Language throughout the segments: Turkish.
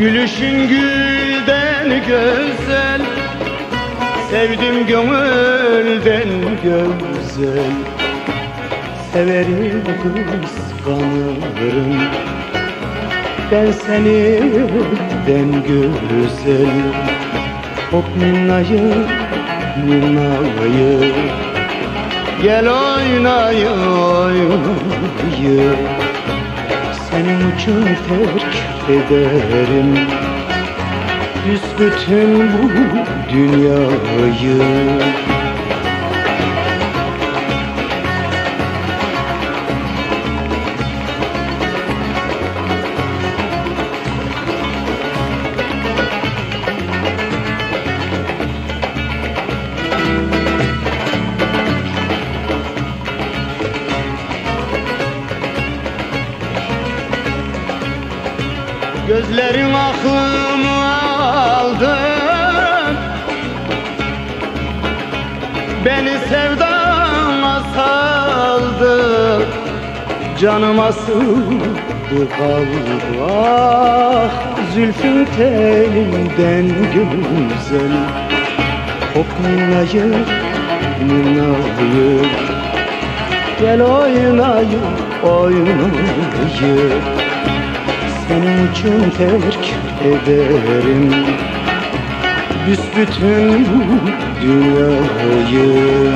Gülüşün gülden güzel Sevdim gönülden güzel. Severim kıskanırım Ben senden güzel. Hop minnayı minnayı Gel oynayı oynayı Senin için terk ederim. Büsbütün bu dünyayı Gözlerin aklımı aldı. Beni sevdana saldı. Canıma sığdı kaldı. Ah zülfün telinden güzel. Minnayı minnayı Gel oynayı oynayı senin için terk ederim. Büsbütün dünyayı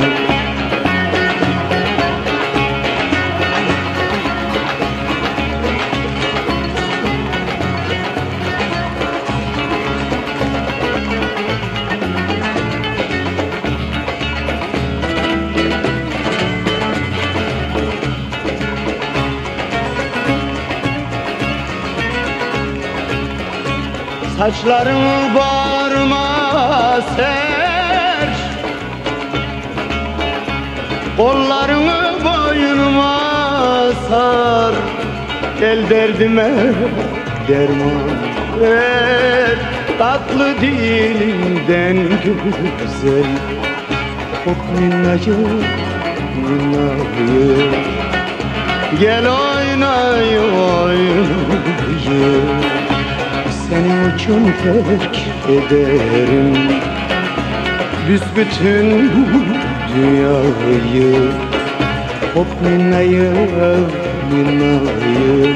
Saçlarımı bağrıma ser. Kollarını boynuma sar. Gel derdime derman ver. Tatlı dilinden güzel. Kok minnacı minnayı Gel oynay oynayı için terk ederim. Büsbütün dünyayı Hop minnayı minnayı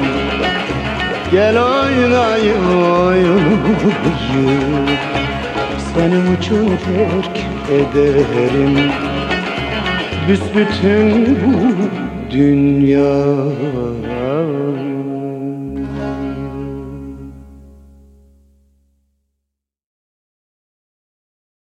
Gel oynayı oynayı Senin için terk ederim. Büsbütün bu dünyayı